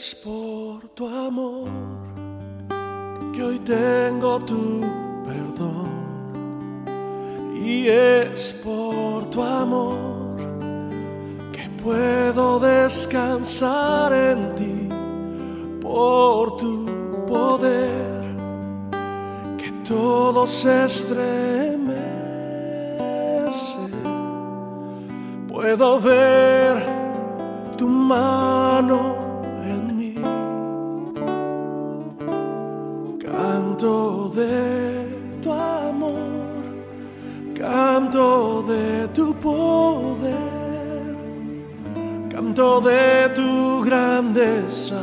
Es por tu amor que hoy tengo tu perdón. Y es por tu amor que puedo descansar en ti. Por tu poder que todo se estremece. Puedo ver tu mano canto de tu grandeza,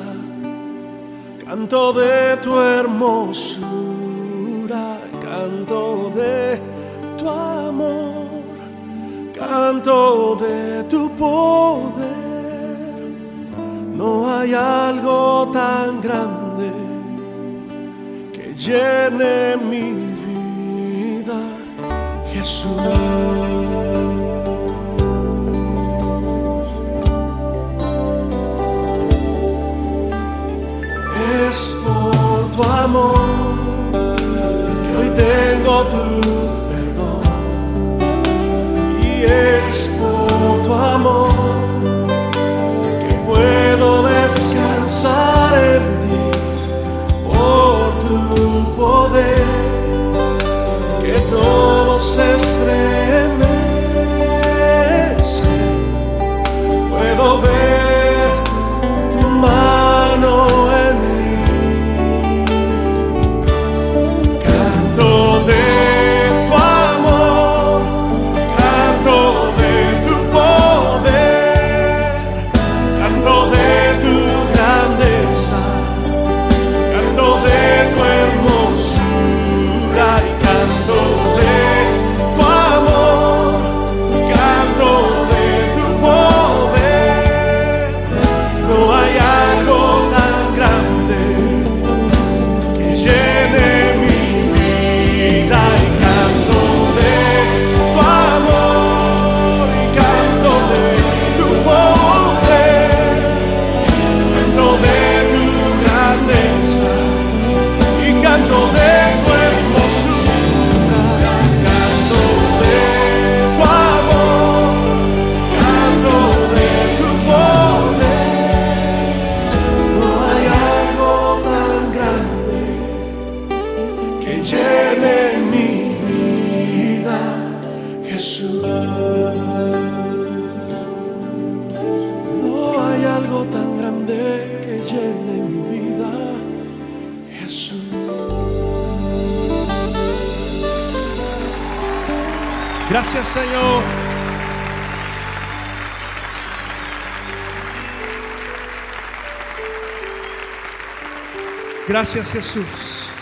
canto de tu hermosura, canto de tu amor, canto de tu poder. No hay algo tan grande que llene mi vida, Jesús. Amor que hoy tengo tu tan grande que llene mi vida, Graças, Senhor. Graças, Jesus.